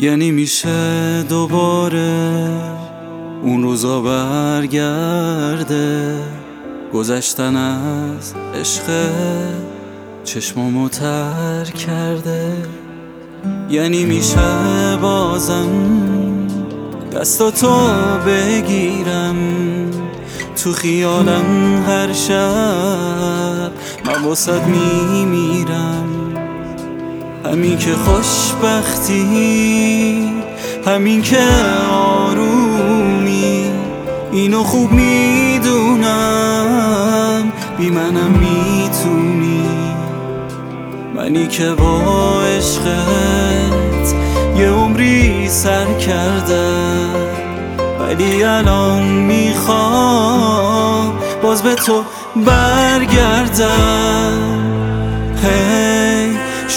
یعنی میشه دوباره اون روزا برگرده. گذشتن از عشق چشمامو تر کرده. یعنی میشه بازم دستاتو بگیرم. تو خیالم هر شب من واسد میمیرم. همین که خوشبختی همین که آرومی اینو خوب می‌دونم بی منم می‌تونی. منی که با عشقت یه عمری سر کردم ولی الان می‌خوام باز به تو برگردم.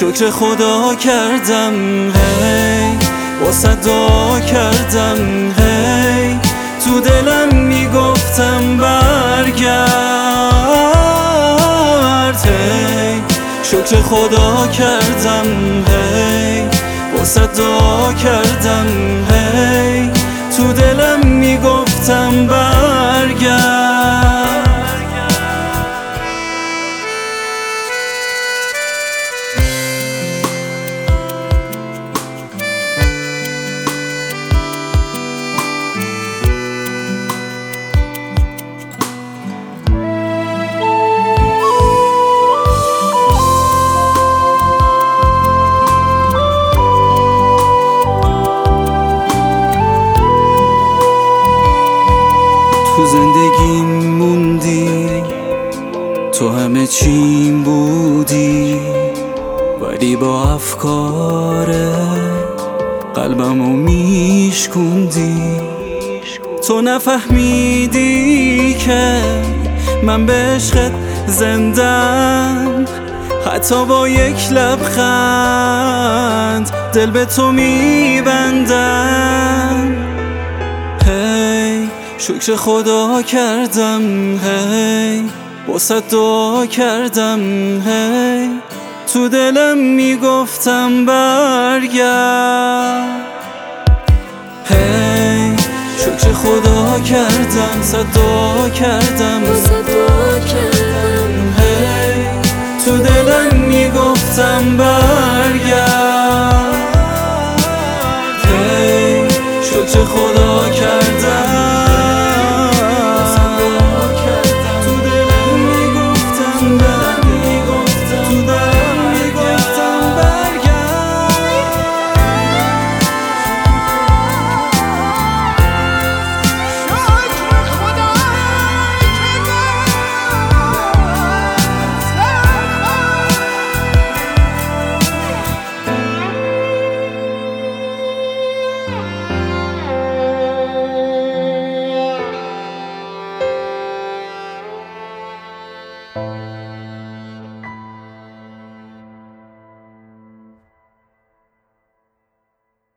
شکر خدا کردم هی واسه دعا کردم هی تو دلم می‌گفتم برگرد هی شکر خدا کردم هی واسه دعا کردم هی تو دلم می‌گفتم برگرد. تو زندگی موندی؟ تو همه چیم بودی؟ ولی با افکار قلبمو میشکوندی؟ تو نفهمیدی که من به عشقت زندم حتی با یک لبخند دل به تو میبندم. شکر خدا کردم هی. واسه دعا کردم هی. تو دلم می‌گفتم برگرد. هی. شکر خدا کردم صدا کردم که